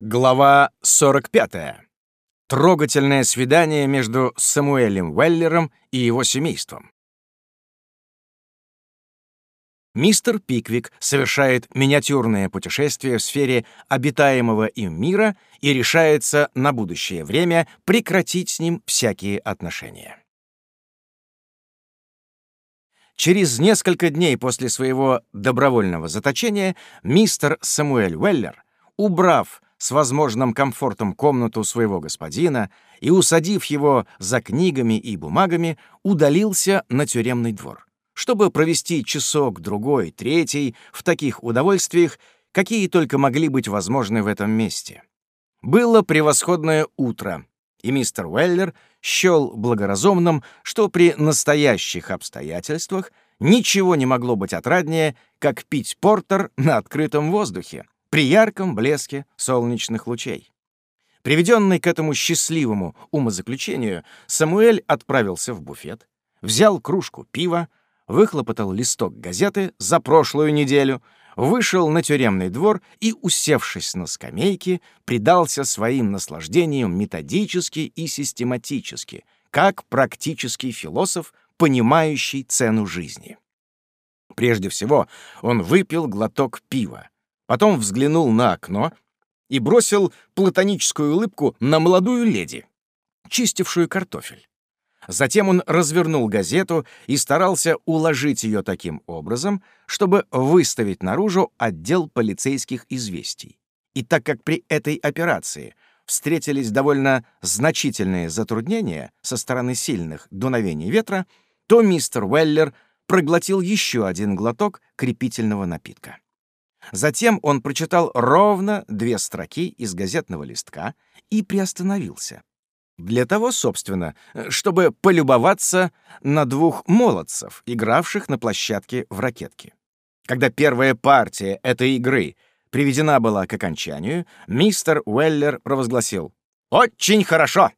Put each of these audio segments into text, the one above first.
Глава 45. Трогательное свидание между Самуэлем Уэллером и его семейством. Мистер Пиквик совершает миниатюрное путешествие в сфере обитаемого им мира и решается на будущее время прекратить с ним всякие отношения. Через несколько дней после своего добровольного заточения мистер Самуэль Уэллер, убрав с возможным комфортом комнату своего господина и, усадив его за книгами и бумагами, удалился на тюремный двор, чтобы провести часок, другой, третий в таких удовольствиях, какие только могли быть возможны в этом месте. Было превосходное утро, и мистер Уэллер счел благоразумным, что при настоящих обстоятельствах ничего не могло быть отраднее, как пить портер на открытом воздухе, при ярком блеске солнечных лучей. Приведенный к этому счастливому умозаключению, Самуэль отправился в буфет, взял кружку пива, выхлопотал листок газеты за прошлую неделю, вышел на тюремный двор и, усевшись на скамейке, предался своим наслаждениям методически и систематически, как практический философ, понимающий цену жизни. Прежде всего, он выпил глоток пива, потом взглянул на окно и бросил платоническую улыбку на молодую леди, чистившую картофель. Затем он развернул газету и старался уложить ее таким образом, чтобы выставить наружу отдел полицейских известий. И так как при этой операции встретились довольно значительные затруднения со стороны сильных дуновений ветра, то мистер Уэллер проглотил еще один глоток крепительного напитка. Затем он прочитал ровно две строки из газетного листка и приостановился. Для того, собственно, чтобы полюбоваться на двух молодцев, игравших на площадке в ракетке. Когда первая партия этой игры приведена была к окончанию, мистер Уэллер провозгласил «Очень хорошо!»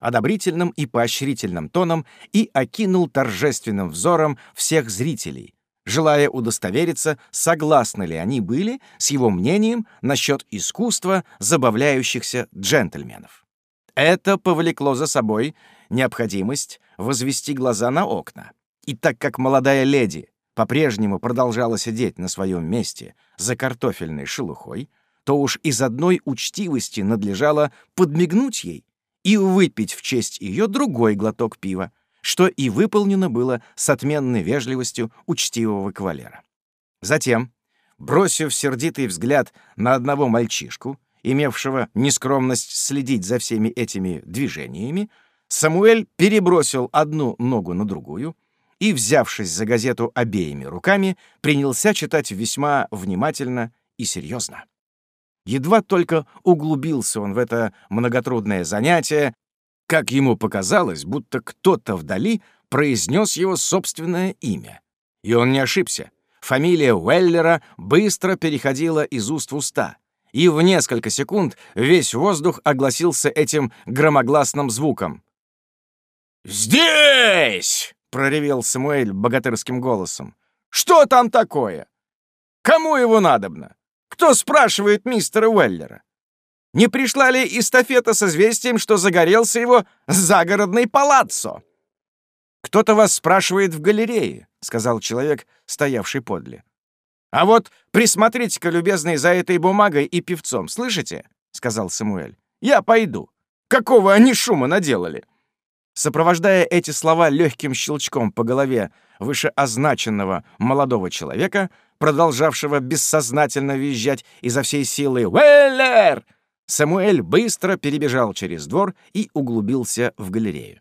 одобрительным и поощрительным тоном и окинул торжественным взором всех зрителей, желая удостовериться, согласны ли они были с его мнением насчет искусства забавляющихся джентльменов. Это повлекло за собой необходимость возвести глаза на окна. И так как молодая леди по-прежнему продолжала сидеть на своем месте за картофельной шелухой, то уж из одной учтивости надлежало подмигнуть ей и выпить в честь ее другой глоток пива, что и выполнено было с отменной вежливостью учтивого кавалера. Затем, бросив сердитый взгляд на одного мальчишку, имевшего нескромность следить за всеми этими движениями, Самуэль перебросил одну ногу на другую и, взявшись за газету обеими руками, принялся читать весьма внимательно и серьезно. Едва только углубился он в это многотрудное занятие, как ему показалось, будто кто-то вдали произнес его собственное имя. И он не ошибся. Фамилия Уэллера быстро переходила из уст в уста, и в несколько секунд весь воздух огласился этим громогласным звуком. «Здесь!» — проревел Самуэль богатырским голосом. «Что там такое? Кому его надобно? Кто спрашивает мистера Уэллера? Не пришла ли эстафета с известием, что загорелся его загородный палаццо? «Кто-то вас спрашивает в галерее», — сказал человек, стоявший подле. «А вот присмотрите-ка, любезный, за этой бумагой и певцом, слышите?» — сказал Самуэль. «Я пойду. Какого они шума наделали?» Сопровождая эти слова легким щелчком по голове вышеозначенного молодого человека, продолжавшего бессознательно визжать изо всей силы «Уэллер!», Самуэль быстро перебежал через двор и углубился в галерею.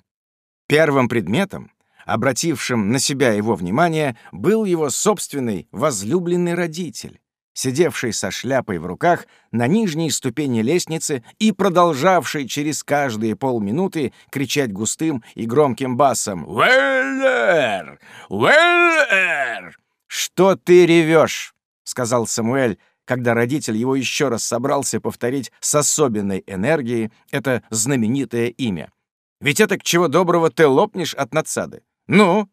Первым предметом, обратившим на себя его внимание, был его собственный возлюбленный родитель, сидевший со шляпой в руках на нижней ступени лестницы и продолжавший через каждые полминуты кричать густым и громким басом «Уэллер! Уэллер!» «Что ты ревешь?» — сказал Самуэль, когда родитель его еще раз собрался повторить с особенной энергией это знаменитое имя. «Ведь это к чего доброго ты лопнешь от надсады. Ну?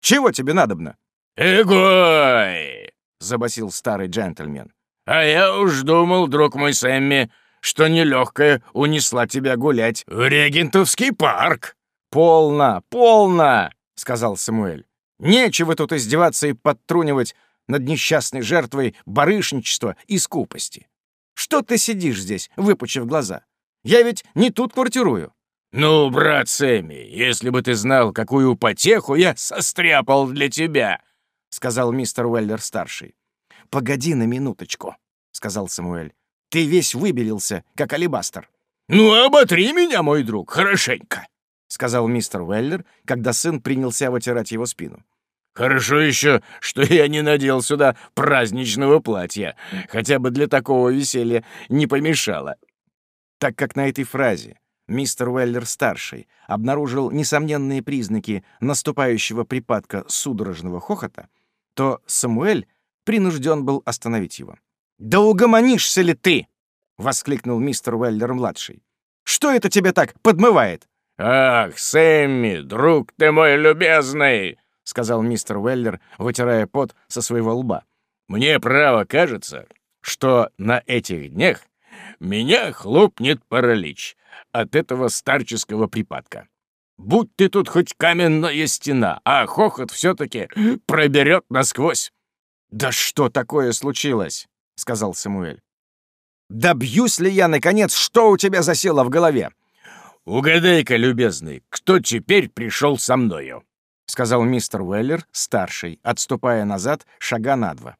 Чего тебе надобно?» «Эгой!» — забасил старый джентльмен. «А я уж думал, друг мой Сэмми, что нелегкая унесла тебя гулять в Регентовский парк». «Полно, полно!» — сказал Самуэль. «Нечего тут издеваться и подтрунивать над несчастной жертвой барышничества и скупости. Что ты сидишь здесь, выпучив глаза? Я ведь не тут квартирую». «Ну, брат Сэмми, если бы ты знал, какую потеху я состряпал для тебя!» — сказал мистер Уэллер-старший. «Погоди на минуточку», — сказал Самуэль. «Ты весь выбелился, как алебастер». «Ну, оботри меня, мой друг, хорошенько», — сказал мистер Уэллер, когда сын принялся вытирать его спину. «Хорошо еще, что я не надел сюда праздничного платья, хотя бы для такого веселья не помешало». Так как на этой фразе мистер Уэллер-старший обнаружил несомненные признаки наступающего припадка судорожного хохота, то Самуэль принужден был остановить его. «Да угомонишься ли ты?» — воскликнул мистер Уэллер-младший. «Что это тебе так подмывает?» «Ах, Сэмми, друг ты мой любезный!» — сказал мистер Уэллер, вытирая пот со своего лба. «Мне право кажется, что на этих днях меня хлопнет паралич от этого старческого припадка. Будь ты тут хоть каменная стена, а хохот все-таки проберет насквозь. «Да что такое случилось?» — сказал Самуэль. «Добьюсь ли я, наконец, что у тебя засело в голове?» «Угадай-ка, любезный, кто теперь пришел со мною?» — сказал мистер Уэллер, старший, отступая назад шага на два.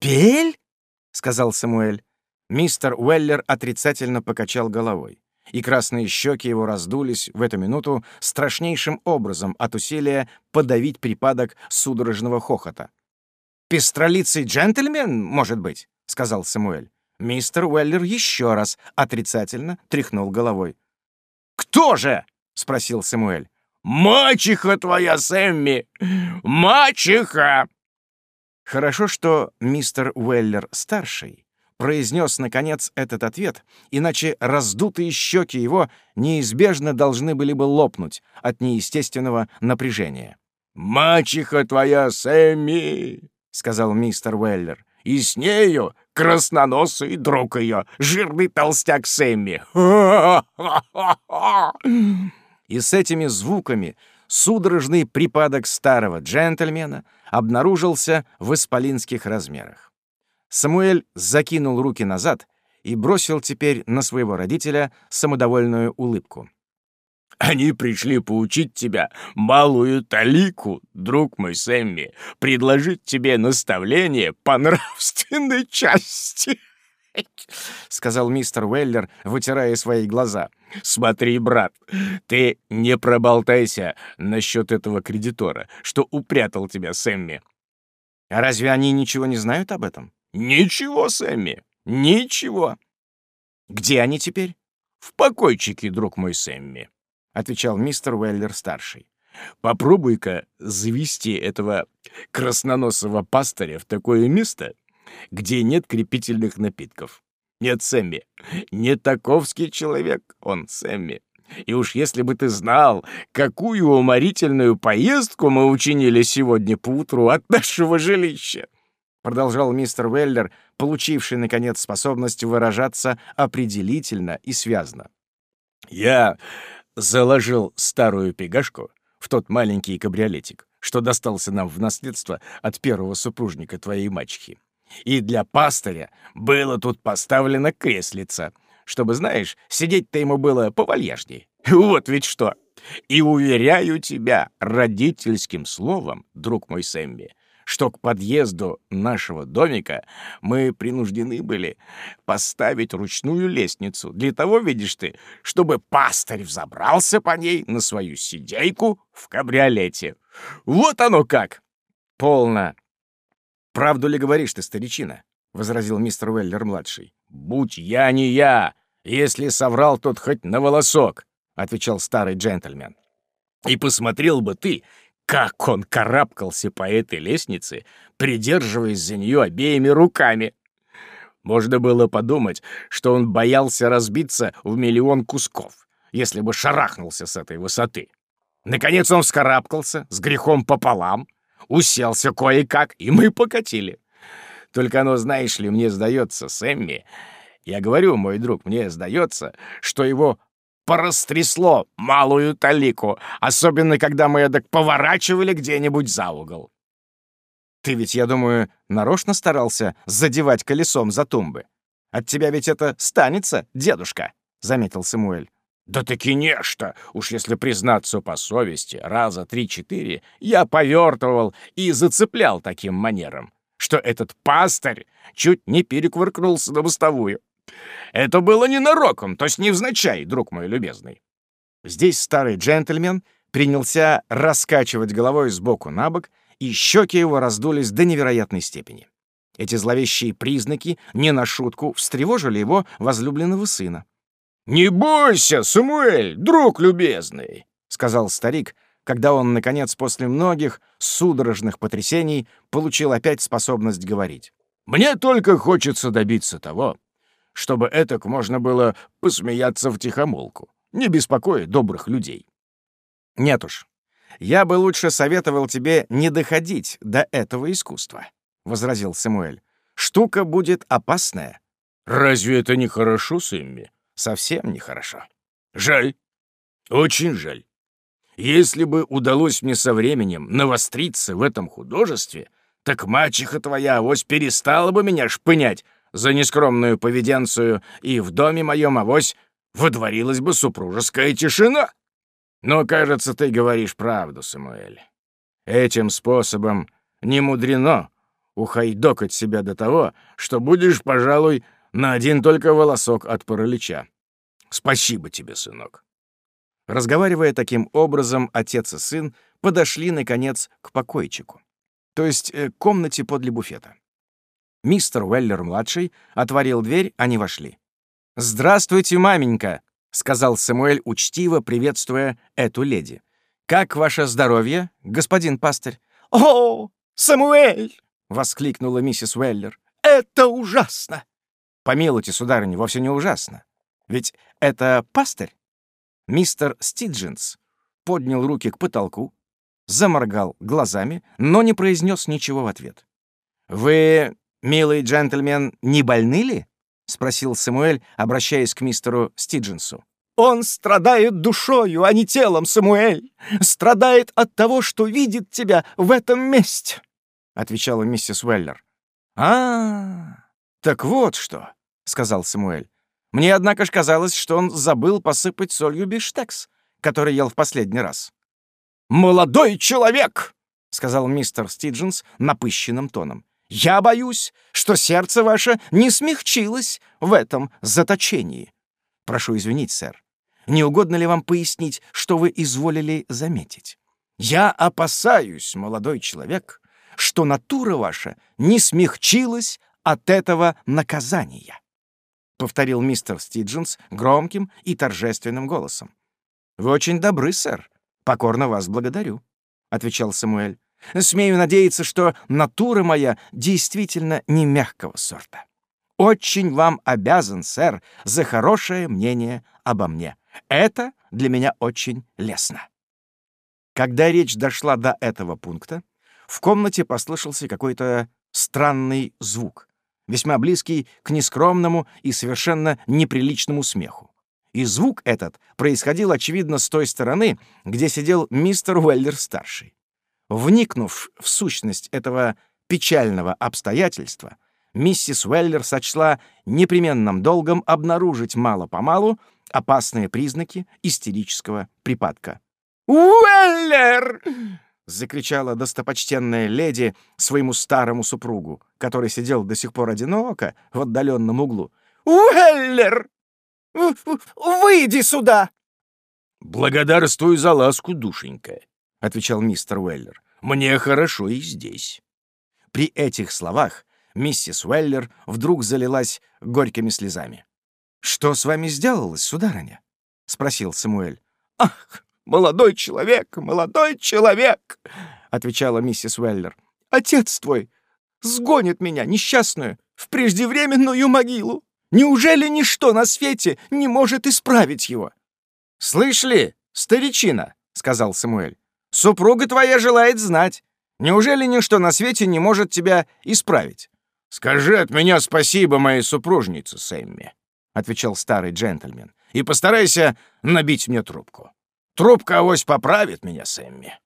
«Пель?» — сказал Самуэль. Мистер Уэллер отрицательно покачал головой, и красные щеки его раздулись в эту минуту страшнейшим образом от усилия подавить припадок судорожного хохота. «Пестролицый джентльмен, может быть?» — сказал Самуэль. Мистер Уэллер еще раз отрицательно тряхнул головой. «Кто же?» — спросил Самуэль. «Мачеха твоя, Сэмми! Мачеха!» Хорошо, что мистер Уэллер-старший произнес, наконец, этот ответ, иначе раздутые щеки его неизбежно должны были бы лопнуть от неестественного напряжения. «Мачеха твоя, Сэмми!» — сказал мистер Уэллер. «И с нею красноносый друг ее, жирный толстяк Сэмми!» И с этими звуками судорожный припадок старого джентльмена обнаружился в исполинских размерах. Самуэль закинул руки назад и бросил теперь на своего родителя самодовольную улыбку. «Они пришли поучить тебя малую талику, друг мой Сэмми, предложить тебе наставление по нравственной части». — сказал мистер Уэллер, вытирая свои глаза. «Смотри, брат, ты не проболтайся насчет этого кредитора, что упрятал тебя Сэмми». «А разве они ничего не знают об этом?» «Ничего, Сэмми, ничего». «Где они теперь?» «В покойчике, друг мой Сэмми», — отвечал мистер Уэллер-старший. «Попробуй-ка завести этого красноносого пастыря в такое место, где нет крепительных напитков. Нет, Сэмми, не таковский человек он, Сэмми. И уж если бы ты знал, какую уморительную поездку мы учинили сегодня поутру от нашего жилища продолжал мистер Веллер, получивший, наконец, способность выражаться определительно и связно. «Я заложил старую пегашку в тот маленький кабриолетик, что достался нам в наследство от первого супружника твоей мачехи. И для пастыря было тут поставлено креслица, чтобы, знаешь, сидеть-то ему было повальяжней. Вот ведь что! И уверяю тебя родительским словом, друг мой Сэмми, что к подъезду нашего домика мы принуждены были поставить ручную лестницу. Для того, видишь ты, чтобы пастырь взобрался по ней на свою сидейку в кабриолете. Вот оно как! Полно. Правду ли говоришь ты, старичина? — возразил мистер Уэллер-младший. «Будь я не я, если соврал тот хоть на волосок», — отвечал старый джентльмен. «И посмотрел бы ты, как он карабкался по этой лестнице, придерживаясь за нее обеими руками! Можно было подумать, что он боялся разбиться в миллион кусков, если бы шарахнулся с этой высоты. Наконец он вскарабкался с грехом пополам, уселся кое-как, и мы покатили. Только оно, знаешь ли, мне сдается, Сэмми, Я говорю, мой друг, мне сдается, что его порастрясло малую талику, особенно когда мы эдак поворачивали где-нибудь за угол. Ты ведь, я думаю, нарочно старался задевать колесом за тумбы. От тебя ведь это станется, дедушка, — заметил Самуэль. Да таки нечто, уж если признаться по совести, раза три-четыре я повертывал и зацеплял таким манером, что этот пастырь чуть не перекувыркнулся на мостовую. Это было ненароком, то есть невзначай, друг мой любезный. Здесь старый джентльмен принялся раскачивать головой сбоку на бок, и щеки его раздулись до невероятной степени. Эти зловещие признаки не на шутку встревожили его возлюбленного сына. «Не бойся, Самуэль, друг любезный!» — сказал старик, когда он, наконец, после многих судорожных потрясений получил опять способность говорить. «Мне только хочется добиться того, чтобы этак можно было посмеяться в тихомолку, не беспокоя добрых людей». «Нет уж, я бы лучше советовал тебе не доходить до этого искусства», — возразил Самуэль. «Штука будет опасная». «Разве это не хорошо, Сэмми?» «Совсем нехорошо». «Жаль. Очень жаль. Если бы удалось мне со временем навостриться в этом художестве, так мачеха твоя авось перестала бы меня шпынять за нескромную поведенцию, и в доме моем авось водворилась бы супружеская тишина. Но, кажется, ты говоришь правду, Самуэль. Этим способом не мудрено ухайдокать себя до того, что будешь, пожалуй, на один только волосок от паралича. Спасибо тебе, сынок. Разговаривая таким образом, отец и сын подошли, наконец, к покойчику, то есть э, к комнате подле буфета. Мистер Уэллер-младший отворил дверь, они вошли. «Здравствуйте, маменька!» — сказал Самуэль учтиво, приветствуя эту леди. «Как ваше здоровье, господин пастырь?» «О, Самуэль!» — воскликнула миссис Уэллер. «Это ужасно!» «Помилуйте, сударыня, вовсе не ужасно. Ведь это пастырь?» Мистер Стидженс поднял руки к потолку, заморгал глазами, но не произнес ничего в ответ. «Вы, милый джентльмен, не больны ли?» — спросил Самуэль, обращаясь к мистеру Стидженсу. «Он страдает душою, а не телом, Самуэль! Страдает от того, что видит тебя в этом месте!» — отвечала миссис Уэллер. а, -а, -а так вот что!» — сказал Самуэль. Мне, однако ж, казалось, что он забыл посыпать солью биштекс, который ел в последний раз. «Молодой человек!» — сказал мистер Стидженс напыщенным тоном. «Я боюсь, что сердце ваше не смягчилось в этом заточении. Прошу извинить, сэр. Не угодно ли вам пояснить, что вы изволили заметить? Я опасаюсь, молодой человек, что натура ваша не смягчилась от этого наказания. — повторил мистер Стидженс громким и торжественным голосом. «Вы очень добры, сэр. Покорно вас благодарю», — отвечал Самуэль. «Смею надеяться, что натура моя действительно не мягкого сорта. Очень вам обязан, сэр, за хорошее мнение обо мне. Это для меня очень лестно». Когда речь дошла до этого пункта, в комнате послышался какой-то странный звук весьма близкий к нескромному и совершенно неприличному смеху. И звук этот происходил, очевидно, с той стороны, где сидел мистер Уэллер-старший. Вникнув в сущность этого печального обстоятельства, миссис Уэллер сочла непременным долгом обнаружить мало-помалу опасные признаки истерического припадка. «Уэллер!» — закричала достопочтенная леди своему старому супругу, который сидел до сих пор одиноко в отдаленном углу. «Уэллер! Выйди сюда!» «Благодарствую за ласку, душенька», — отвечал мистер Уэллер. «Мне хорошо и здесь». При этих словах миссис Уэллер вдруг залилась горькими слезами. «Что с вами сделалось, сударыня?» — спросил Самуэль. «Ах, «Молодой человек, молодой человек!» — отвечала миссис Уэллер. «Отец твой сгонит меня, несчастную, в преждевременную могилу. Неужели ничто на свете не может исправить его?» «Слышь ли, старичина?» — сказал Самуэль. «Супруга твоя желает знать. Неужели ничто на свете не может тебя исправить? «Скажи от меня спасибо моей супружнице, Сэмми», — отвечал старый джентльмен, «и постарайся набить мне трубку. Трубка авось поправит меня, Сэмми».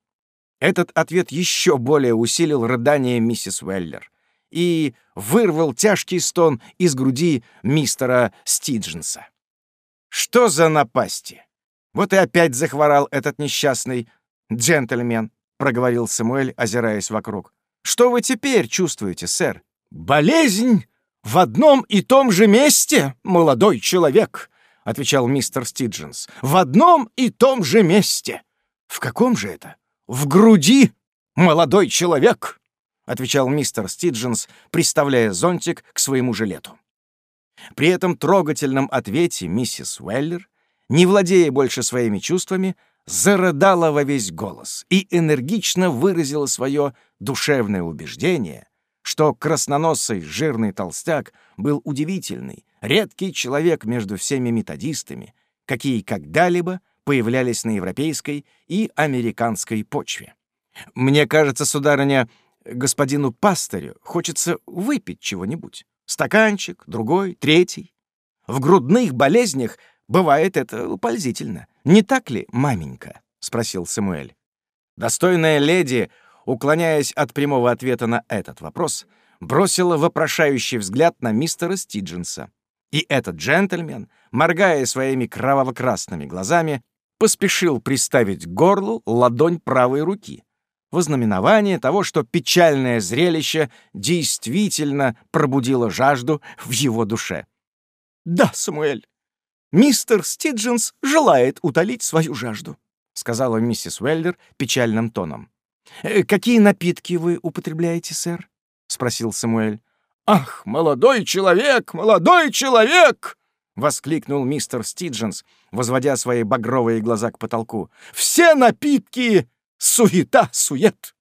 Этот ответ еще более усилил рыдание миссис Уэллер и вырвал тяжкий стон из груди мистера Стидженса. «Что за напасти? Вот и опять захворал этот несчастный джентльмен», — проговорил Самуэль, озираясь вокруг. «Что вы теперь чувствуете, сэр?» «Болезнь в одном и том же месте, молодой человек», — отвечал мистер Стидженс. «В одном и том же месте». «В каком же это?» «В груди, молодой человек», — отвечал мистер Стидженс, приставляя зонтик к своему жилету. При этом трогательном ответе миссис Уэллер, не владея больше своими чувствами, зарыдала во весь голос и энергично выразила свое душевное убеждение, что красноносый жирный толстяк был удивительный, редкий человек между всеми методистами, какие когда-либо появлялись на европейской и американской почве. Мне кажется, сударыня, господину пастырю хочется выпить чего-нибудь. Стаканчик, другой, третий. В грудных болезнях бывает это пользительно. Не так ли, маменька? — спросил Самуэль. Достойная леди, уклоняясь от прямого ответа на этот вопрос, бросила вопрошающий взгляд на мистера Стидженса. И этот джентльмен, моргая своими кроваво-красными глазами, поспешил приставить к горлу ладонь правой руки, во знаменование того, что печальное зрелище действительно пробудило жажду в его душе. «Да, Самуэль, мистер Стидженс желает утолить свою жажду», сказала миссис Уэллер печальным тоном. «Э, «Какие напитки вы употребляете, сэр?» — спросил Самуэль. «Ах, молодой человек, молодой человек!» — воскликнул мистер Стидженс, возводя свои багровые глаза к потолку. «Все напитки — суета-сует!»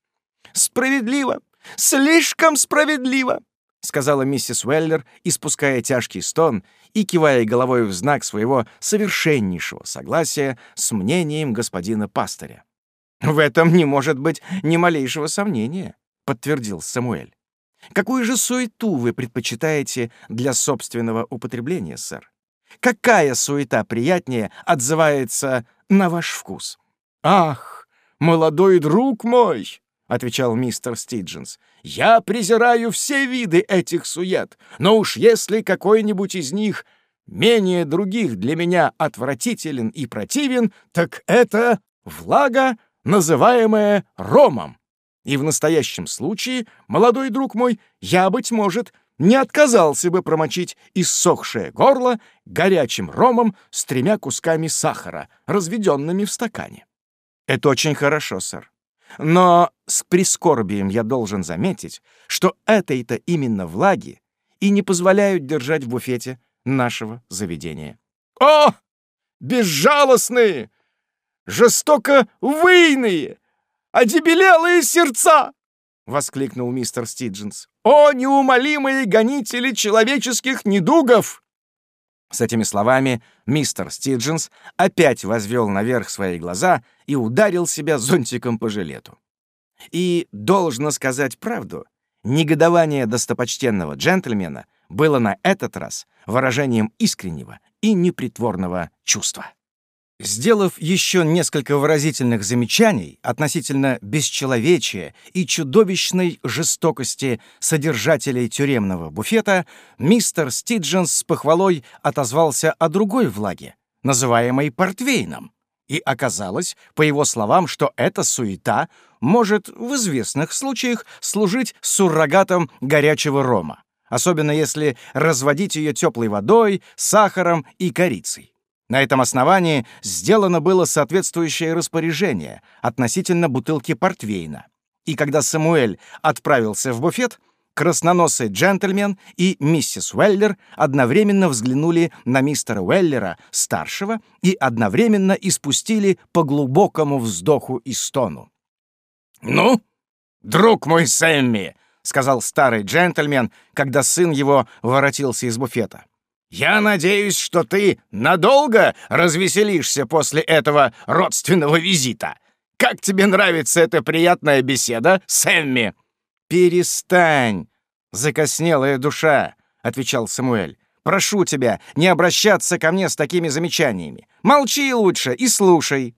«Справедливо! Слишком справедливо!» — сказала миссис Уэллер, испуская тяжкий стон и кивая головой в знак своего совершеннейшего согласия с мнением господина пастыря. «В этом не может быть ни малейшего сомнения», — подтвердил Самуэль. «Какую же суету вы предпочитаете для собственного употребления, сэр? Какая суета приятнее отзывается на ваш вкус? «Ах, молодой друг мой!» — отвечал мистер Стидженс. «Я презираю все виды этих сует, но уж если какой-нибудь из них менее других для меня отвратителен и противен, так это влага, называемая ромом. И в настоящем случае, молодой друг мой, я, быть может, не отказался бы промочить иссохшее горло горячим ромом с тремя кусками сахара, разведенными в стакане. Это очень хорошо, сэр. Но с прискорбием я должен заметить, что этой-то именно влаги и не позволяют держать в буфете нашего заведения. «О, безжалостные, жестоко выйные, одебелелые сердца!» — воскликнул мистер Стидженс. «О, неумолимые гонители человеческих недугов!» С этими словами мистер Стидженс опять возвел наверх свои глаза и ударил себя зонтиком по жилету. И, должно сказать правду, негодование достопочтенного джентльмена было на этот раз выражением искреннего и непритворного чувства. Сделав еще несколько выразительных замечаний относительно бесчеловечия и чудовищной жестокости содержателей тюремного буфета, мистер Стидженс с похвалой отозвался о другой влаге, называемой портвейном. И оказалось, по его словам, что эта суета может в известных случаях служить суррогатом горячего рома, особенно если разводить ее теплой водой, сахаром и корицей. На этом основании сделано было соответствующее распоряжение относительно бутылки портвейна. И когда Самуэль отправился в буфет, красноносый джентльмен и миссис Уэллер одновременно взглянули на мистера Уэллера, старшего, и одновременно испустили по глубокому вздоху и стону. «Ну, друг мой Сэмми!» — сказал старый джентльмен, когда сын его воротился из буфета. Я надеюсь, что ты надолго развеселишься после этого родственного визита. Как тебе нравится эта приятная беседа, Сэмми?» «Перестань!» «Закоснелая душа», — отвечал Самуэль. «Прошу тебя, не обращаться ко мне с такими замечаниями. Молчи лучше и слушай».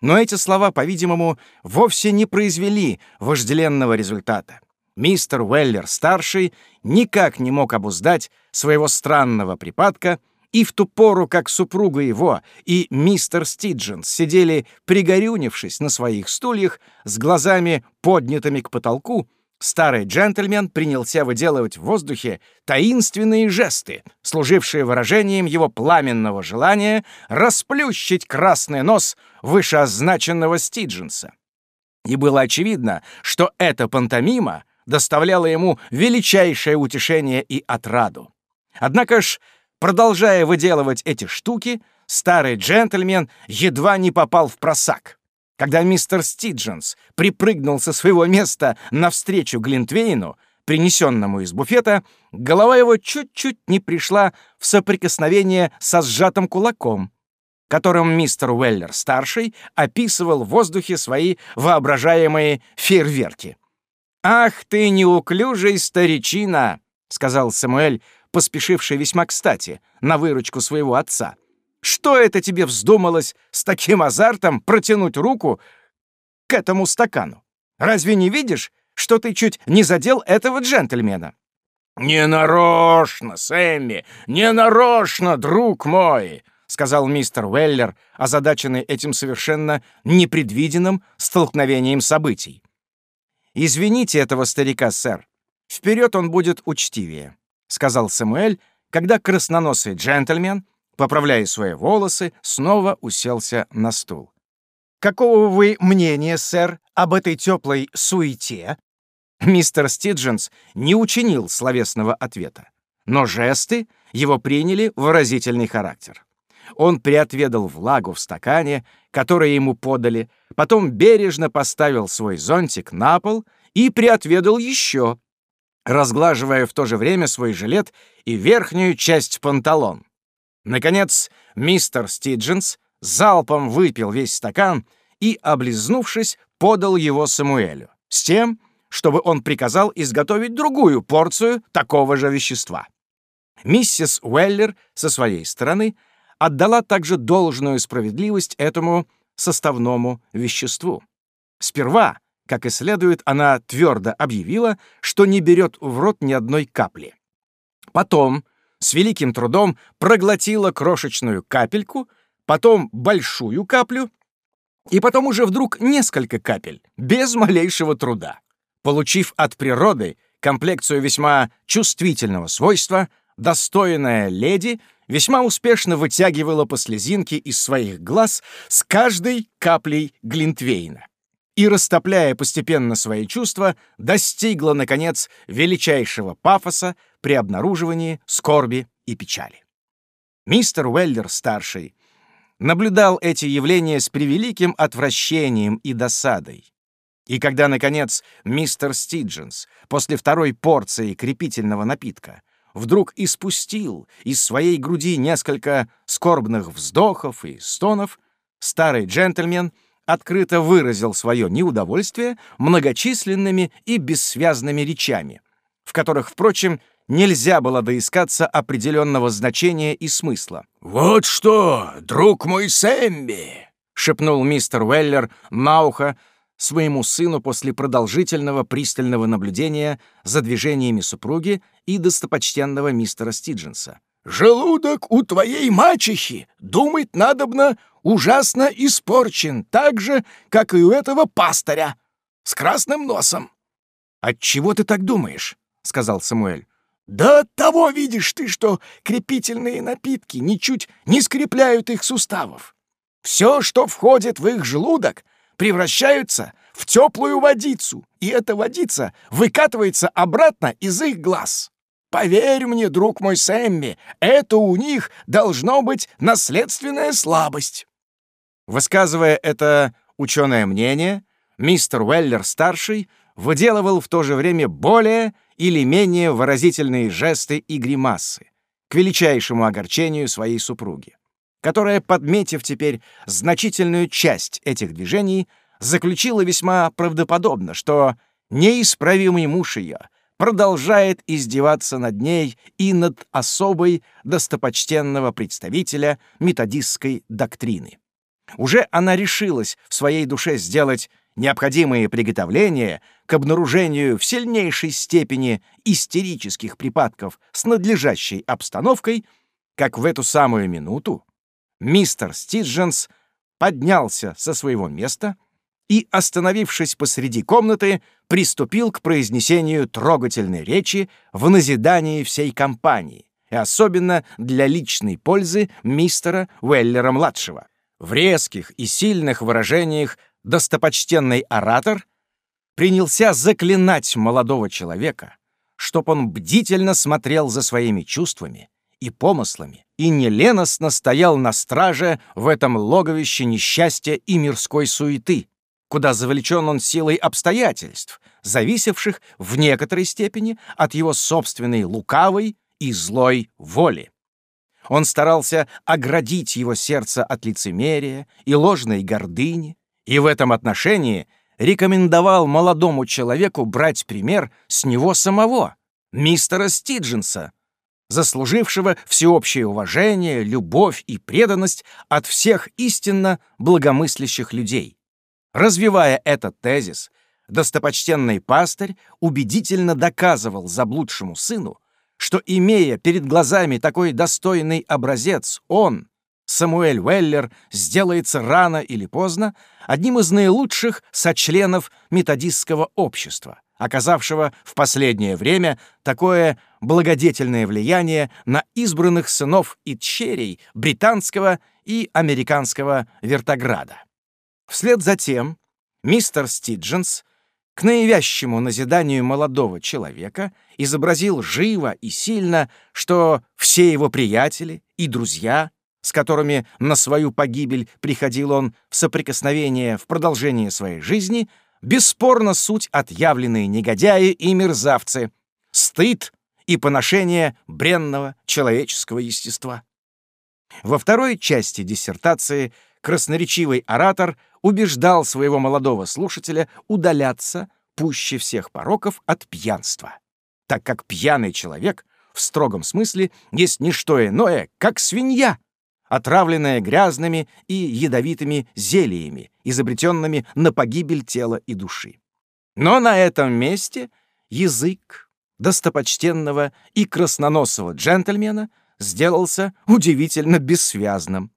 Но эти слова, по-видимому, вовсе не произвели вожделенного результата. Мистер Уэллер-старший никак не мог обуздать своего странного припадка, и в ту пору, как супруга его и мистер Стидженс сидели, пригорюнившись на своих стульях, с глазами поднятыми к потолку, старый джентльмен принялся выделывать в воздухе таинственные жесты, служившие выражением его пламенного желания расплющить красный нос вышеозначенного Стидженса. И было очевидно, что эта пантомима доставляла ему величайшее утешение и отраду. Однако ж Продолжая выделывать эти штуки, старый джентльмен едва не попал в просак. Когда мистер Стидженс припрыгнул со своего места навстречу Глинтвейну, принесенному из буфета, голова его чуть-чуть не пришла в соприкосновение со сжатым кулаком, которым мистер Уэллер-старший описывал в воздухе свои воображаемые фейерверки. «Ах ты, неуклюжий старичина!» — сказал Самуэль, поспешивший весьма кстати на выручку своего отца. «Что это тебе вздумалось с таким азартом протянуть руку к этому стакану? Разве не видишь, что ты чуть не задел этого джентльмена?» «Не нарочно, Сэмми, не нарочно, друг мой!» — сказал мистер Уэллер, озадаченный этим совершенно непредвиденным столкновением событий. «Извините этого старика, сэр. Вперед он будет учтивее. — сказал Самуэль, когда красноносый джентльмен, поправляя свои волосы, снова уселся на стул. «Какого вы мнения, сэр, об этой теплой суете?» Мистер Стидженс не учинил словесного ответа, но жесты его приняли выразительный характер. Он приотведал влагу в стакане, который ему подали, потом бережно поставил свой зонтик на пол и приотведал еще, разглаживая в то же время свой жилет и верхнюю часть панталон. Наконец, мистер Стидженс залпом выпил весь стакан и, облизнувшись, подал его Самуэлю, с тем, чтобы он приказал изготовить другую порцию такого же вещества. Миссис Уэллер со своей стороны отдала также должную справедливость этому составному веществу. Сперва как и следует, она твердо объявила, что не берет в рот ни одной капли. Потом с великим трудом проглотила крошечную капельку, потом большую каплю, и потом уже вдруг несколько капель, без малейшего труда. Получив от природы комплекцию весьма чувствительного свойства, достойная леди весьма успешно вытягивала по слезинке из своих глаз с каждой каплей глинтвейна и, растопляя постепенно свои чувства, достигла, наконец, величайшего пафоса при обнаруживании скорби и печали. Мистер Уэллер-старший наблюдал эти явления с превеликим отвращением и досадой. И когда, наконец, мистер Стидженс после второй порции крепительного напитка вдруг испустил из своей груди несколько скорбных вздохов и стонов, старый джентльмен — открыто выразил свое неудовольствие многочисленными и бессвязными речами, в которых, впрочем, нельзя было доискаться определенного значения и смысла. «Вот что, друг мой Сэмби!» — шепнул мистер Уэллер на ухо своему сыну после продолжительного пристального наблюдения за движениями супруги и достопочтенного мистера Стидженса. «Желудок у твоей мачехи, думать надобно, ужасно испорчен, так же, как и у этого пастыря, с красным носом. «Отчего ты так думаешь?» — сказал Самуэль. «Да от того видишь ты, что крепительные напитки ничуть не скрепляют их суставов. Все, что входит в их желудок, превращаются в теплую водицу, и эта водица выкатывается обратно из их глаз. Поверь мне, друг мой Сэмми, это у них должно быть наследственная слабость. Высказывая это ученое мнение, мистер Уэллер-старший выделывал в то же время более или менее выразительные жесты и гримасы к величайшему огорчению своей супруги, которая, подметив теперь значительную часть этих движений, заключила весьма правдоподобно, что неисправимый муж ее продолжает издеваться над ней и над особой достопочтенного представителя методистской доктрины. Уже она решилась в своей душе сделать необходимые приготовления к обнаружению в сильнейшей степени истерических припадков с надлежащей обстановкой, как в эту самую минуту мистер Стидженс поднялся со своего места и, остановившись посреди комнаты, приступил к произнесению трогательной речи в назидании всей компании, и особенно для личной пользы мистера Уэллера-младшего. В резких и сильных выражениях достопочтенный оратор принялся заклинать молодого человека, чтоб он бдительно смотрел за своими чувствами и помыслами и неленостно стоял на страже в этом логовище несчастья и мирской суеты, куда завлечен он силой обстоятельств, зависевших в некоторой степени от его собственной лукавой и злой воли. Он старался оградить его сердце от лицемерия и ложной гордыни, и в этом отношении рекомендовал молодому человеку брать пример с него самого, мистера Стидженса, заслужившего всеобщее уважение, любовь и преданность от всех истинно благомыслящих людей. Развивая этот тезис, достопочтенный пастырь убедительно доказывал заблудшему сыну, что, имея перед глазами такой достойный образец, он, Самуэль Уэллер, сделается рано или поздно одним из наилучших сочленов методистского общества, оказавшего в последнее время такое благодетельное влияние на избранных сынов и черей британского и американского вертограда. Вслед за тем мистер Стидженс к наивящему назиданию молодого человека изобразил живо и сильно, что все его приятели и друзья, с которыми на свою погибель приходил он в соприкосновение в продолжении своей жизни, бесспорно суть отъявленные негодяи и мерзавцы, стыд и поношение бренного человеческого естества. Во второй части диссертации красноречивый оратор убеждал своего молодого слушателя удаляться пуще всех пороков от пьянства, так как пьяный человек в строгом смысле есть не что иное, как свинья, отравленная грязными и ядовитыми зельями, изобретенными на погибель тела и души. Но на этом месте язык достопочтенного и красноносого джентльмена сделался удивительно бессвязным.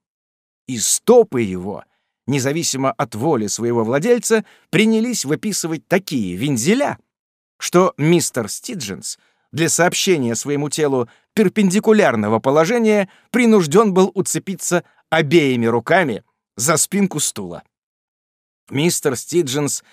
И стопы его — независимо от воли своего владельца, принялись выписывать такие вензеля, что мистер Стидженс для сообщения своему телу перпендикулярного положения принужден был уцепиться обеими руками за спинку стула. Мистер Стидженс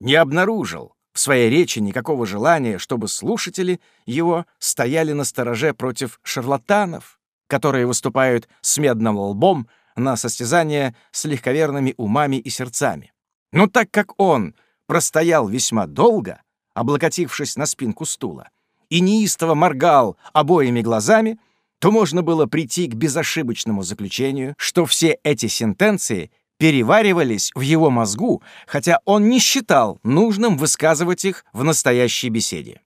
не обнаружил в своей речи никакого желания, чтобы слушатели его стояли на стороже против шарлатанов, которые выступают с медным лбом на состязание с легковерными умами и сердцами. Но так как он простоял весьма долго, облокотившись на спинку стула, и неистово моргал обоими глазами, то можно было прийти к безошибочному заключению, что все эти сентенции переваривались в его мозгу, хотя он не считал нужным высказывать их в настоящей беседе.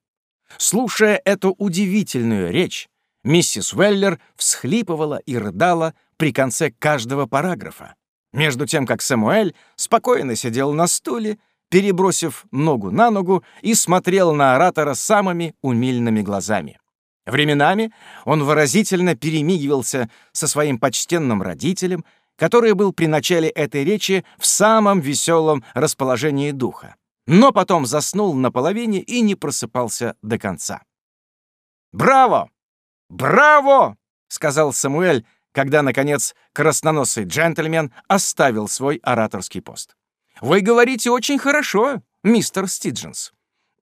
Слушая эту удивительную речь, миссис Уэллер всхлипывала и рыдала при конце каждого параграфа, между тем как Самуэль спокойно сидел на стуле, перебросив ногу на ногу и смотрел на оратора самыми умильными глазами. Временами он выразительно перемигивался со своим почтенным родителем, который был при начале этой речи в самом веселом расположении духа, но потом заснул наполовине и не просыпался до конца. «Браво! Браво!» — сказал Самуэль, когда, наконец, красноносый джентльмен оставил свой ораторский пост. «Вы говорите очень хорошо, мистер Стидженс.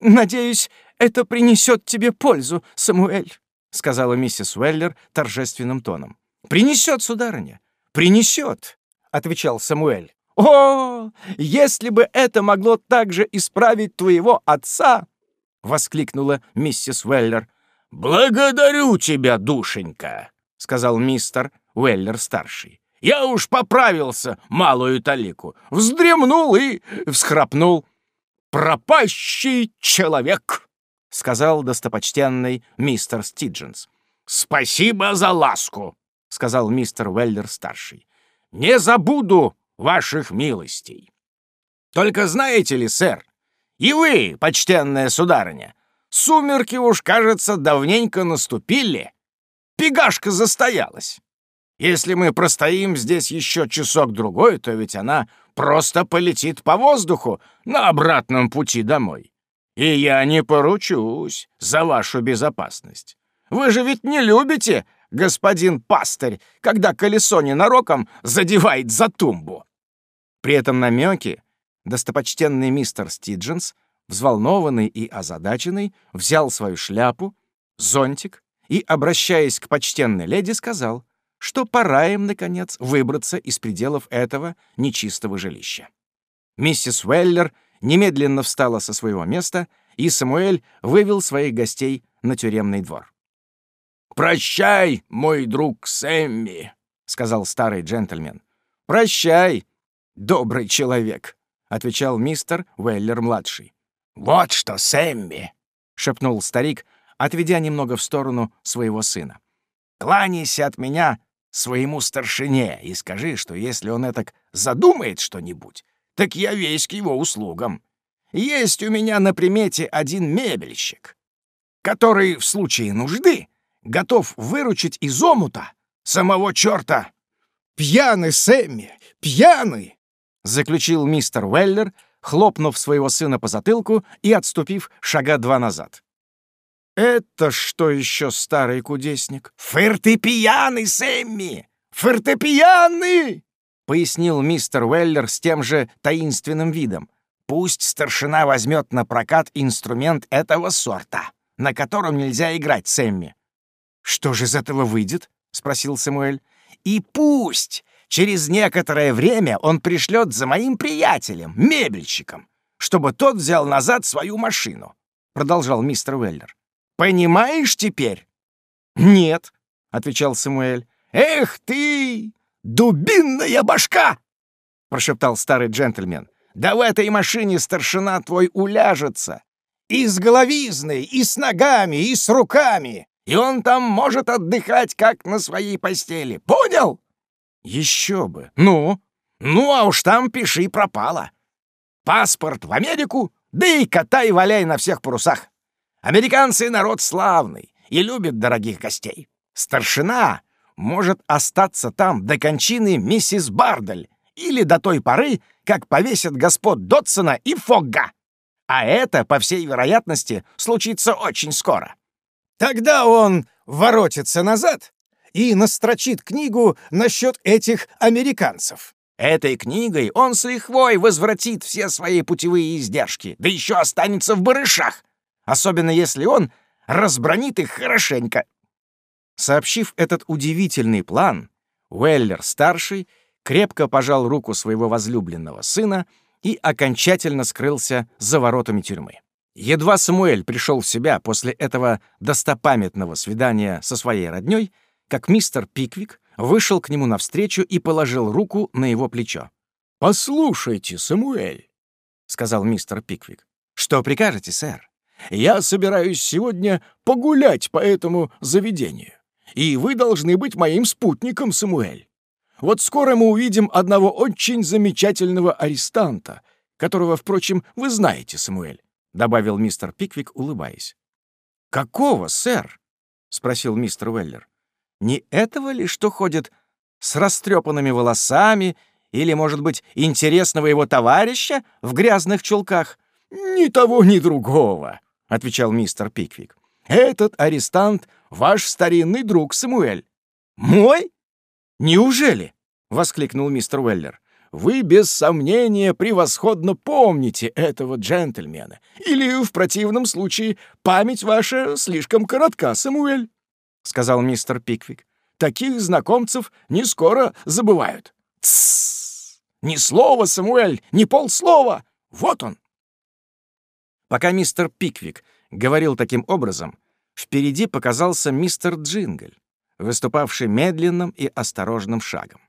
Надеюсь, это принесет тебе пользу, Самуэль», — сказала миссис Уэллер торжественным тоном. «Принесет, сударыня, принесет», — отвечал Самуэль. «О, если бы это могло также исправить твоего отца!» — воскликнула миссис Уэллер. «Благодарю тебя, душенька!» — сказал мистер Уэллер-старший. «Я уж поправился, малую талику, вздремнул и всхрапнул. Пропащий человек!» — сказал достопочтенный мистер Стидженс. «Спасибо за ласку», — сказал мистер Уэллер-старший. «Не забуду ваших милостей. Только знаете ли, сэр, и вы, почтенная сударыня, сумерки уж, кажется, давненько наступили. Пегашка застоялась. Если мы простоим здесь еще часок-другой, то ведь она просто полетит по воздуху на обратном пути домой. И я не поручусь за вашу безопасность. Вы же ведь не любите, господин пастырь, когда колесо ненароком задевает за тумбу. При этом намеке достопочтенный мистер Стидженс, взволнованный и озадаченный, взял свою шляпу, зонтик и, обращаясь к почтенной леди, сказал, что пора им, наконец, выбраться из пределов этого нечистого жилища. Миссис Уэллер немедленно встала со своего места, и Самуэль вывел своих гостей на тюремный двор. «Прощай, мой друг Сэмми», — сказал старый джентльмен. «Прощай, добрый человек», — отвечал мистер Уэллер-младший. «Вот что, Сэмми!» — шепнул старик, отведя немного в сторону своего сына. «Кланяйся от меня своему старшине и скажи, что если он этак задумает что-нибудь, так я весь к его услугам. Есть у меня на примете один мебельщик, который в случае нужды готов выручить из омута самого черта. «Пьяный, Сэмми, пьяный!» заключил мистер Уэллер, хлопнув своего сына по затылку и отступив шага два назад. «Это что еще старый кудесник?» «Фортепианы, Сэмми! Фортепианы!» — пояснил мистер Уэллер с тем же таинственным видом. «Пусть старшина возьмет на прокат инструмент этого сорта, на котором нельзя играть, Сэмми». «Что же из этого выйдет?» — спросил Самуэль. «И пусть Через некоторое время он пришлет за моим приятелем, мебельщиком, чтобы тот взял назад свою машину», — продолжал мистер Уэллер. «Понимаешь теперь?» «Нет», — отвечал Самуэль. «Эх ты, дубинная башка!» — прошептал старый джентльмен. «Да в этой машине старшина твой уляжется. И с головизной, и с ногами, и с руками. И он там может отдыхать, как на своей постели. Понял?» Еще бы. Ну? Ну, а уж там пиши пропало. Паспорт в Америку, да и катай валяй на всех парусах. Американцы народ славный и любят дорогих гостей. Старшина может остаться там до кончины миссис Бардель или до той поры, как повесят господ Дотсона и Фогга. А это, по всей вероятности, случится очень скоро. Тогда он воротится назад и настрочит книгу насчет этих американцев. Этой книгой он с лихвой возвратит все свои путевые издержки, да еще останется в барышах, особенно если он разбронит их хорошенько. Сообщив этот удивительный план, Уэллер-старший крепко пожал руку своего возлюбленного сына и окончательно скрылся за воротами тюрьмы. Едва Самуэль пришел в себя после этого достопамятного свидания со своей роднёй, как мистер Пиквик вышел к нему навстречу и положил руку на его плечо. «Послушайте, Самуэль», — сказал мистер Пиквик. «Что прикажете, сэр?» «Я собираюсь сегодня погулять по этому заведению, и вы должны быть моим спутником, Самуэль. Вот скоро мы увидим одного очень замечательного арестанта, которого, впрочем, вы знаете, Самуэль», — добавил мистер Пиквик, улыбаясь. «Какого, сэр?» — спросил мистер Уэллер. Не этого ли, что ходит с растрепанными волосами или, может быть, интересного его товарища в грязных чулках? «Ни того, ни другого», — отвечал мистер Пиквик. «Этот арестант — ваш старинный друг Самуэль». «Мой? Неужели?» — воскликнул мистер Уэллер. «Вы, без сомнения, превосходно помните этого джентльмена. Или, в противном случае, память ваша слишком коротка, Самуэль». — сказал мистер Пиквик. «Таких знакомцев не скоро забывают». «Тссс! Ни слова, Самуэль, ни полслова! Вот он!» Пока мистер Пиквик говорил таким образом, впереди показался мистер Джингль, выступавший медленным и осторожным шагом.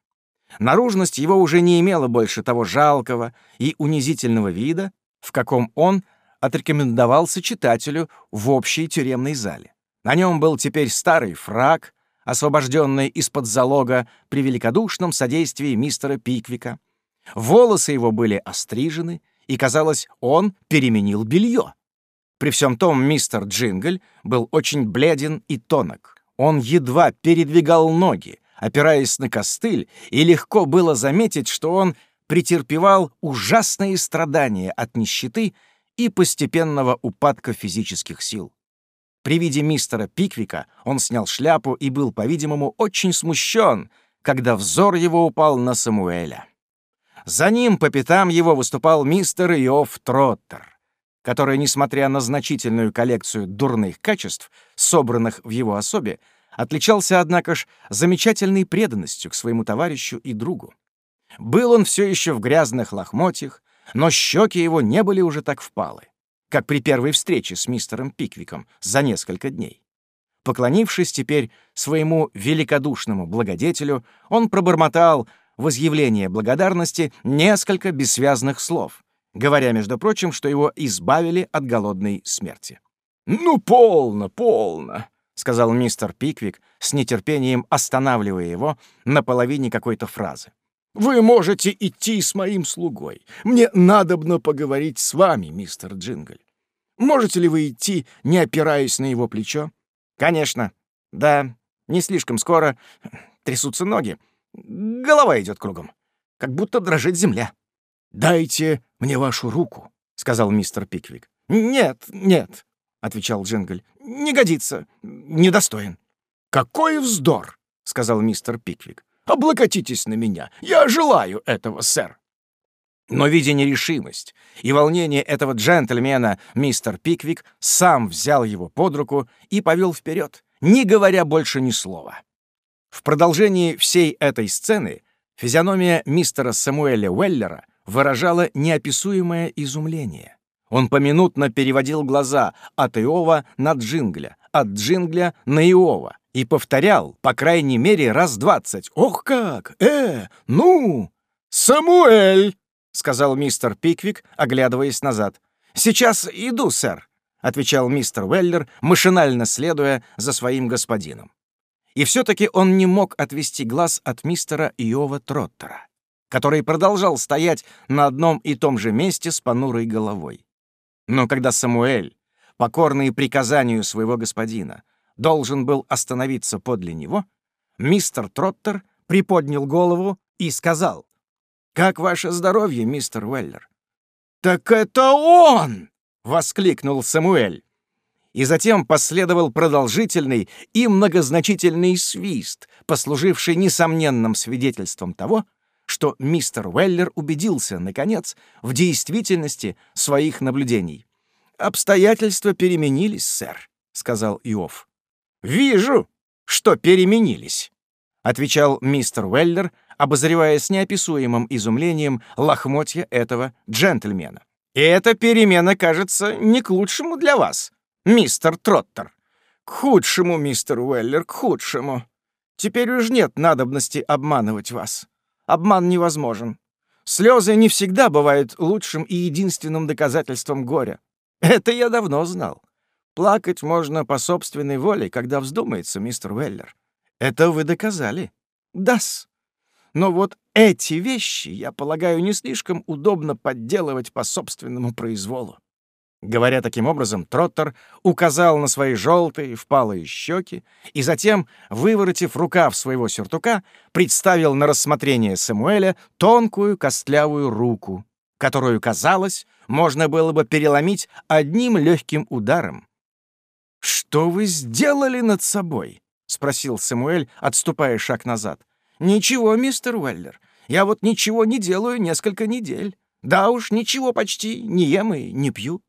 Наружность его уже не имела больше того жалкого и унизительного вида, в каком он отрекомендовался читателю в общей тюремной зале. На нем был теперь старый фраг, освобожденный из-под залога при великодушном содействии мистера Пиквика. Волосы его были острижены, и, казалось, он переменил белье. При всем том мистер Джингль был очень бледен и тонок. Он едва передвигал ноги, опираясь на костыль, и легко было заметить, что он претерпевал ужасные страдания от нищеты и постепенного упадка физических сил. При виде мистера Пиквика он снял шляпу и был, по-видимому, очень смущен, когда взор его упал на Самуэля. За ним по пятам его выступал мистер Иов Троттер, который, несмотря на значительную коллекцию дурных качеств, собранных в его особе, отличался, однако ж, замечательной преданностью к своему товарищу и другу. Был он все еще в грязных лохмотьях, но щеки его не были уже так впалы, как при первой встрече с мистером Пиквиком за несколько дней. Поклонившись теперь своему великодушному благодетелю, он пробормотал возъявление благодарности несколько бессвязных слов, говоря, между прочим, что его избавили от голодной смерти. «Ну, полно, полно!» — сказал мистер Пиквик, с нетерпением останавливая его на половине какой-то фразы. Вы можете идти с моим слугой. Мне надобно поговорить с вами, мистер Джингль. Можете ли вы идти, не опираясь на его плечо? Конечно. Да, не слишком скоро. Трясутся ноги. Голова идет кругом. Как будто дрожит земля. «Дайте мне вашу руку», — сказал мистер Пиквик. «Нет, нет», — отвечал Джингль. «Не годится. Недостоин». «Какой вздор!» — сказал мистер Пиквик. Облокотитесь на меня. Я желаю этого, сэр». Но, видя нерешимость и волнение этого джентльмена, мистер Пиквик сам взял его под руку и повел вперед, не говоря больше ни слова. В продолжении всей этой сцены физиономия мистера Самуэля Уэллера выражала неописуемое изумление. Он поминутно переводил глаза от Иова на Джингля, от Джингля на Иова, и повторял, по крайней мере, раз двадцать. «Ох как! Э! Ну! Самуэль!» — сказал мистер Пиквик, оглядываясь назад. «Сейчас иду, сэр», — отвечал мистер Уэллер, машинально следуя за своим господином. И все-таки он не мог отвести глаз от мистера Иова Троттера, который продолжал стоять на одном и том же месте с понурой головой. Но когда Самуэль, покорный приказанию своего господина, должен был остановиться подле него, мистер Троттер приподнял голову и сказал, «Как ваше здоровье, мистер Уэллер?» «Так это он!» — воскликнул Самуэль. И затем последовал продолжительный и многозначительный свист, послуживший несомненным свидетельством того, что мистер Уэллер убедился, наконец, в действительности своих наблюдений. «Обстоятельства переменились, сэр», — сказал Иов. «Вижу, что переменились», — отвечал мистер Уэллер, обозревая с неописуемым изумлением лохмотья этого джентльмена. «И эта перемена, кажется, не к лучшему для вас, мистер Троттер. К худшему, мистер Уэллер, к худшему. Теперь уж нет надобности обманывать вас. Обман невозможен. Слезы не всегда бывают лучшим и единственным доказательством горя. Это я давно знал. Плакать можно по собственной воле, когда вздумается, мистер Уэллер. Это вы доказали. Дас. Но вот эти вещи, я полагаю, не слишком удобно подделывать по собственному произволу. Говоря таким образом, Троттер указал на свои желтые, впалые щеки и затем, выворотив рукав своего сюртука, представил на рассмотрение Самуэля тонкую костлявую руку, которую, казалось, можно было бы переломить одним легким ударом. «Что вы сделали над собой?» — спросил Самуэль, отступая шаг назад. «Ничего, мистер Уэллер. Я вот ничего не делаю несколько недель. Да уж, ничего почти не ем и не пью».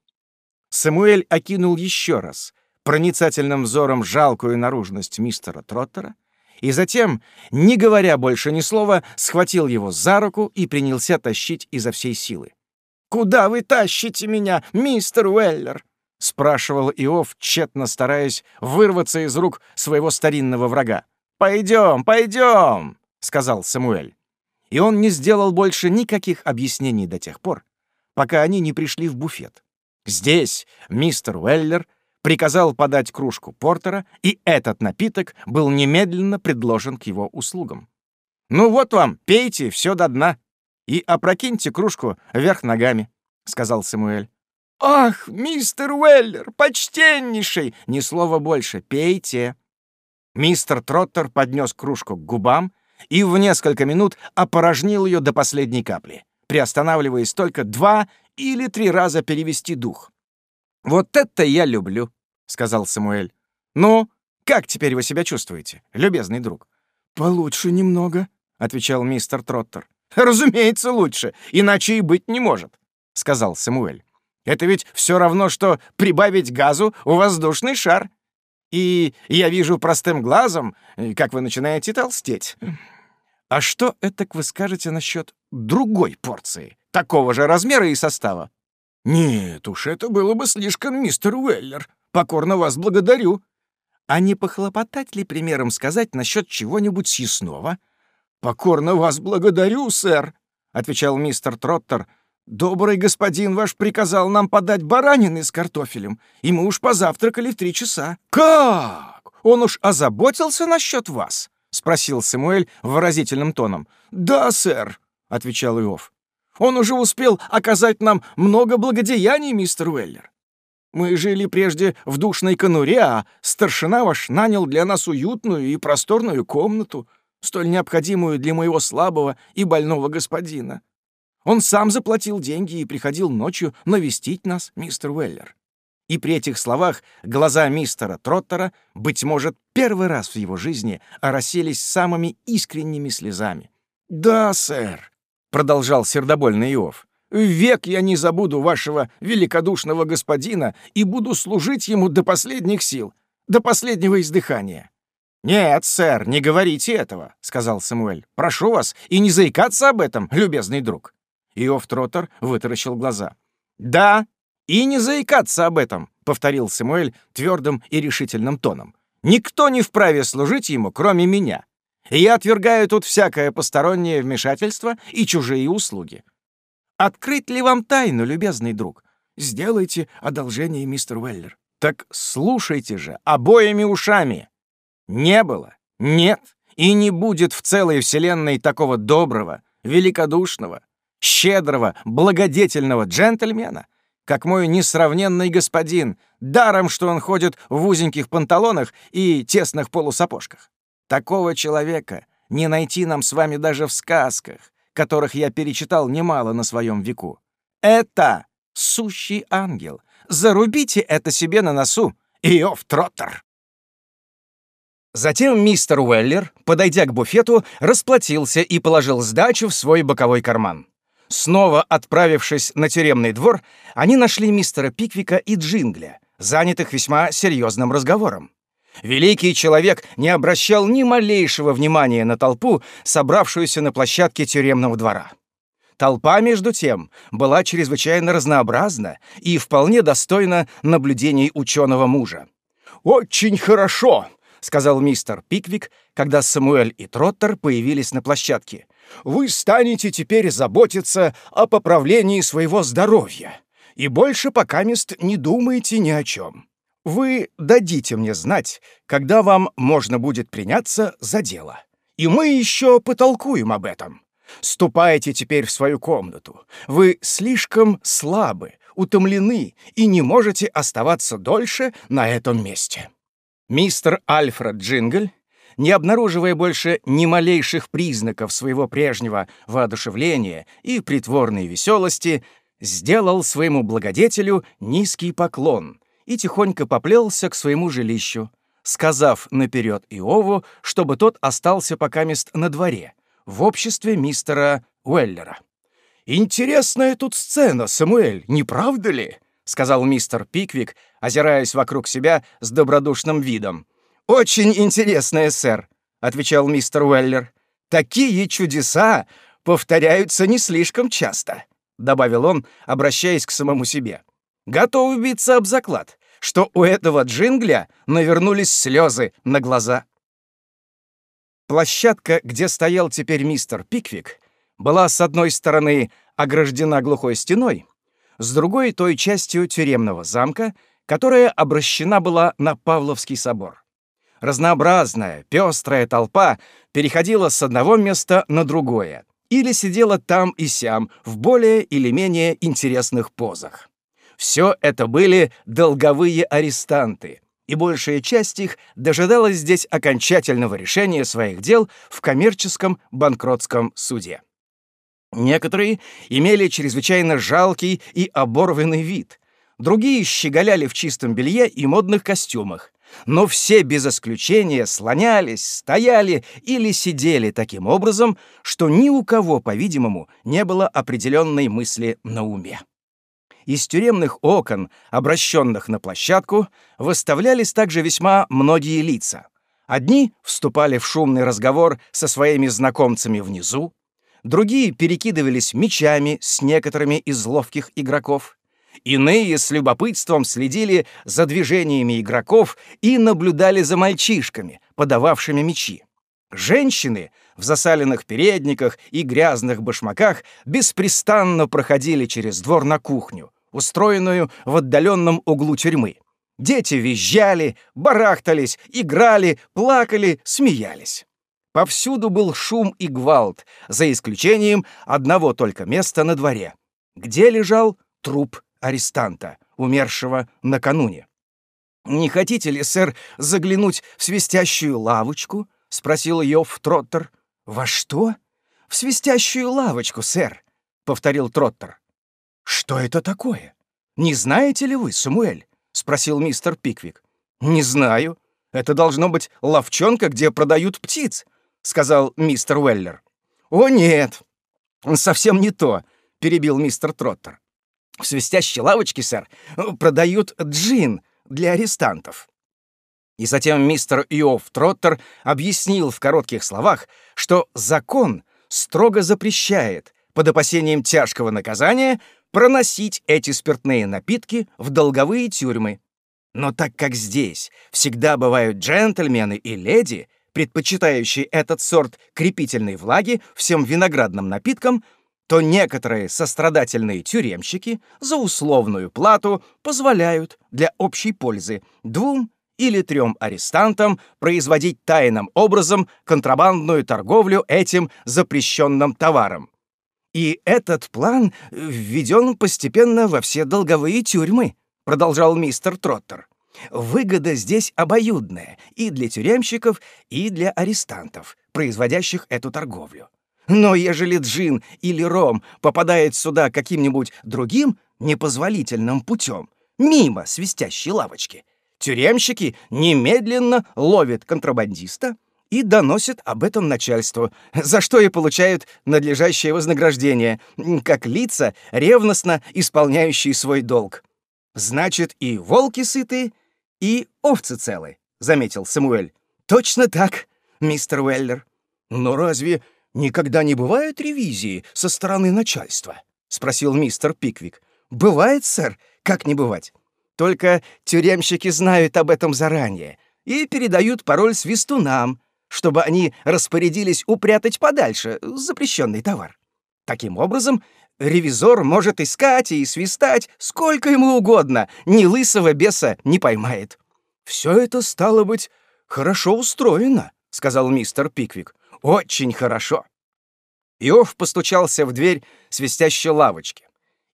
Самуэль окинул еще раз проницательным взором жалкую наружность мистера Троттера и затем, не говоря больше ни слова, схватил его за руку и принялся тащить изо всей силы. «Куда вы тащите меня, мистер Уэллер?» — спрашивал Иов, тщетно стараясь вырваться из рук своего старинного врага. «Пойдем, пойдем!» — сказал Самуэль. И он не сделал больше никаких объяснений до тех пор, пока они не пришли в буфет. Здесь мистер Уэллер приказал подать кружку портера, и этот напиток был немедленно предложен к его услугам. «Ну вот вам, пейте все до дна и опрокиньте кружку вверх ногами», — сказал Самуэль. «Ах, мистер Уэллер, почтеннейший!» «Ни слова больше, пейте». Мистер Троттер поднес кружку к губам и в несколько минут опорожнил ее до последней капли, приостанавливаясь только два или три раза перевести дух. «Вот это я люблю», — сказал Самуэль. «Ну, как теперь вы себя чувствуете, любезный друг?» «Получше немного», — отвечал мистер Троттер. «Разумеется, лучше, иначе и быть не может», — сказал Самуэль. «Это ведь все равно, что прибавить газу в воздушный шар. И я вижу простым глазом, как вы начинаете толстеть. А что это вы скажете насчет другой порции, такого же размера и состава?» «Нет уж, это было бы слишком, мистер Уэллер. Покорно вас благодарю». «А не похлопотать ли примером сказать насчет чего-нибудь съестного?» «Покорно вас благодарю, сэр», — отвечал мистер Троттер. «Добрый господин ваш приказал нам подать баранины с картофелем, и мы уж позавтракали в три часа». «Как? Он уж озаботился насчет вас?» — спросил Самуэль выразительным тоном. «Да, сэр», — отвечал Иов. «Он уже успел оказать нам много благодеяний, мистер Уэллер. Мы жили прежде в душной конуре, а старшина ваш нанял для нас уютную и просторную комнату, столь необходимую для моего слабого и больного господина. Он сам заплатил деньги и приходил ночью навестить нас, мистер Уэллер. И при этих словах глаза мистера Троттера, быть может, первый раз в его жизни оросились самыми искренними слезами. «Да, сэр», — продолжал сердобольный Иов, «век я не забуду вашего великодушного господина и буду служить ему до последних сил, до последнего издыхания. «Нет, сэр, не говорите этого», — сказал Самуэль. «Прошу вас, и не заикаться об этом, любезный друг». Иов Троттер вытаращил глаза. «Да, и не заикаться об этом», — повторил Самуэль твердым и решительным тоном. «Никто не вправе служить ему, кроме меня. Я отвергаю тут всякое постороннее вмешательство и чужие услуги. Открыть ли вам тайну, любезный друг? Сделайте одолжение, мистер Уэллер. Так слушайте же, обоими ушами. Не было, нет и не будет в целой вселенной такого доброго, великодушного, щедрого, благодетельного джентльмена, как мой несравненный господин, даром, что он ходит в узеньких панталонах и тесных полусапожках. Такого человека не найти нам с вами даже в сказках, которых я перечитал немало на своем веку. Это сущий ангел. Зарубите это себе на носу, Иов Троттер. Затем мистер Уэллер, подойдя к буфету, расплатился и положил сдачу в свой боковой карман. Снова отправившись на тюремный двор, они нашли мистера Пиквика и Джингля, занятых весьма серьезным разговором. Великий человек не обращал ни малейшего внимания на толпу, собравшуюся на площадке тюремного двора. Толпа, между тем, была чрезвычайно разнообразна и вполне достойна наблюдений ученого мужа. «Очень хорошо!» — сказал мистер Пиквик, когда Самуэль и Троттер появились на площадке. «Вы станете теперь заботиться о поправлении своего здоровья, и больше пока мест не думайте ни о чем. Вы дадите мне знать, когда вам можно будет приняться за дело, и мы еще потолкуем об этом. Ступайте теперь в свою комнату. Вы слишком слабы, утомлены и не можете оставаться дольше на этом месте». Мистер Альфред Джингль, не обнаруживая больше ни малейших признаков своего прежнего воодушевления и притворной веселости, сделал своему благодетелю низкий поклон и тихонько поплелся к своему жилищу, сказав наперед Иову, чтобы тот остался пока мест на дворе, в обществе мистера Уэллера. «Интересная тут сцена, Самуэль, не правда ли?» — сказал мистер Пиквик, озираясь вокруг себя с добродушным видом. «Очень интересное, сэр», — отвечал мистер Уэллер. «Такие чудеса повторяются не слишком часто», — добавил он, обращаясь к самому себе. «Готов биться об заклад, что у этого джингля навернулись слезы на глаза». Площадка, где стоял теперь мистер Пиквик, была с одной стороны ограждена глухой стеной, с другой — той частью тюремного замка, которая обращена была на Павловский собор. Разнообразная, пестрая толпа переходила с одного места на другое или сидела там и сям в более или менее интересных позах. Все это были долговые арестанты, и большая часть их дожидалась здесь окончательного решения своих дел в коммерческом банкротском суде. Некоторые имели чрезвычайно жалкий и оборванный вид, другие щеголяли в чистом белье и модных костюмах, но все без исключения слонялись, стояли или сидели таким образом, что ни у кого, по-видимому, не было определенной мысли на уме. Из тюремных окон, обращенных на площадку, выставлялись также весьма многие лица. Одни вступали в шумный разговор со своими знакомцами внизу, другие перекидывались мечами с некоторыми из ловких игроков, Иные с любопытством следили за движениями игроков и наблюдали за мальчишками, подававшими мячи. Женщины в засаленных передниках и грязных башмаках беспрестанно проходили через двор на кухню, устроенную в отдаленном углу тюрьмы. Дети визжали, барахтались, играли, плакали, смеялись. Повсюду был шум и гвалт, за исключением одного только места на дворе, где лежал труп арестанта, умершего накануне. «Не хотите ли, сэр, заглянуть в свистящую лавочку?» — спросил Йофф Троттер. «Во что?» «В свистящую лавочку, сэр», — повторил Троттер. «Что это такое? Не знаете ли вы, Самуэль?» — спросил мистер Пиквик. «Не знаю. Это должно быть ловчонка, где продают птиц», — сказал мистер Уэллер. «О, нет, совсем не то», — перебил мистер Троттер. В свистящей лавочке, сэр, продают джин для арестантов». И затем мистер Иов Троттер объяснил в коротких словах, что закон строго запрещает, под опасением тяжкого наказания, проносить эти спиртные напитки в долговые тюрьмы. Но так как здесь всегда бывают джентльмены и леди, предпочитающие этот сорт крепительной влаги всем виноградным напиткам, то некоторые сострадательные тюремщики за условную плату позволяют для общей пользы двум или трем арестантам производить тайным образом контрабандную торговлю этим запрещенным товаром. И этот план введен постепенно во все долговые тюрьмы, продолжал мистер Троттер. Выгода здесь обоюдная и для тюремщиков, и для арестантов, производящих эту торговлю. Но ежели джин или ром попадает сюда каким-нибудь другим непозволительным путем, мимо свистящей лавочки, тюремщики немедленно ловят контрабандиста и доносят об этом начальству, за что и получают надлежащее вознаграждение, как лица, ревностно исполняющие свой долг. Значит, и волки сыты, и овцы целы, — заметил Самуэль. Точно так, мистер Уэллер. Но разве никогда не бывает ревизии со стороны начальства?» — спросил мистер Пиквик. «Бывает, сэр. Как не бывать? Только тюремщики знают об этом заранее и передают пароль свистунам, чтобы они распорядились упрятать подальше запрещенный товар. Таким образом, ревизор может искать и свистать сколько ему угодно, ни лысого беса не поймает». «Все это, стало быть, хорошо устроено», — сказал мистер Пиквик. Очень хорошо. Иов постучался в дверь свистящей лавочки.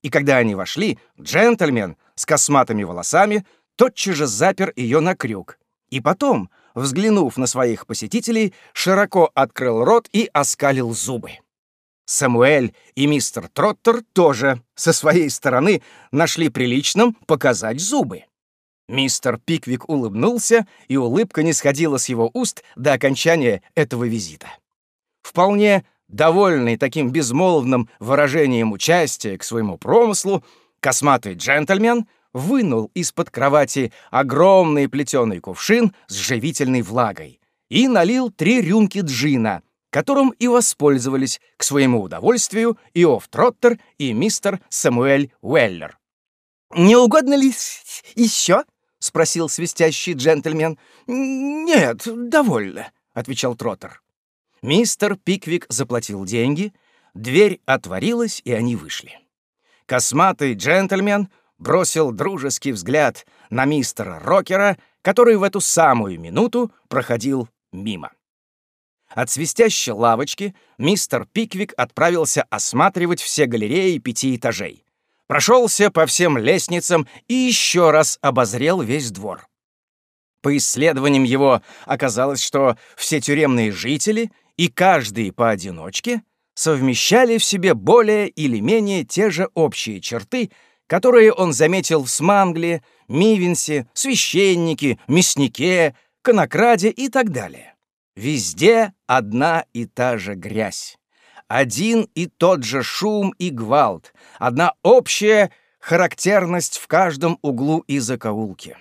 И когда они вошли, джентльмен с косматыми волосами тотчас же запер ее на крюк. И потом, взглянув на своих посетителей, широко открыл рот и оскалил зубы. Самуэль и мистер Троттер тоже со своей стороны нашли приличным показать зубы. Мистер Пиквик улыбнулся, и улыбка не сходила с его уст до окончания этого визита. Вполне довольный таким безмолвным выражением участия к своему промыслу, косматый джентльмен вынул из-под кровати огромный плетеный кувшин с живительной влагой и налил три рюмки джина, которым и воспользовались к своему удовольствию Иов Троттер и мистер Самуэль Уэллер. «Не угодно ли еще?» — спросил свистящий джентльмен. «Нет, довольно», — отвечал Троттер. Мистер Пиквик заплатил деньги, дверь отворилась, и они вышли. Косматый джентльмен бросил дружеский взгляд на мистера Рокера, который в эту самую минуту проходил мимо. От свистящей лавочки мистер Пиквик отправился осматривать все галереи пяти этажей. Прошелся по всем лестницам и еще раз обозрел весь двор. По исследованиям его оказалось, что все тюремные жители и каждый поодиночке совмещали в себе более или менее те же общие черты, которые он заметил в Смангле, Мивенсе, священнике, мяснике, конокраде и так далее. Везде одна и та же грязь. Один и тот же шум и гвалт, одна общая характерность в каждом углу и закоулке.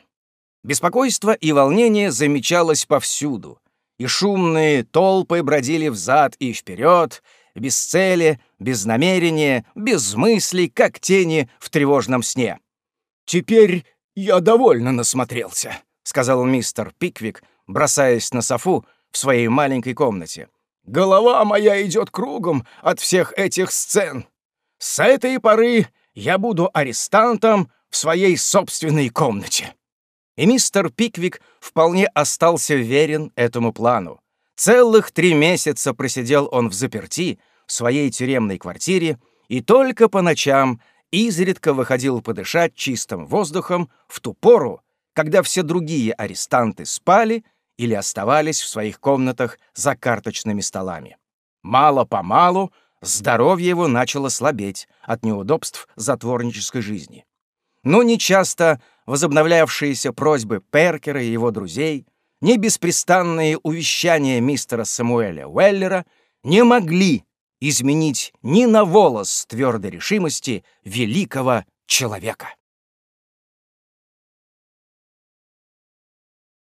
Беспокойство и волнение замечалось повсюду, и шумные толпы бродили взад и вперед, без цели, без намерения, без мыслей, как тени в тревожном сне. «Теперь я довольно насмотрелся», — сказал мистер Пиквик, бросаясь на софу в своей маленькой комнате. «Голова моя идет кругом от всех этих сцен. С этой поры я буду арестантом в своей собственной комнате». И мистер Пиквик вполне остался верен этому плану. Целых три месяца просидел он в заперти в своей тюремной квартире и только по ночам изредка выходил подышать чистым воздухом в ту пору, когда все другие арестанты спали или оставались в своих комнатах за карточными столами. Мало-помалу здоровье его начало слабеть от неудобств затворнической жизни. Но нечасто возобновлявшиеся просьбы Перкера и его друзей, ни беспрестанные увещания мистера Самуэля Уэллера не могли изменить ни на волос твердой решимости великого человека.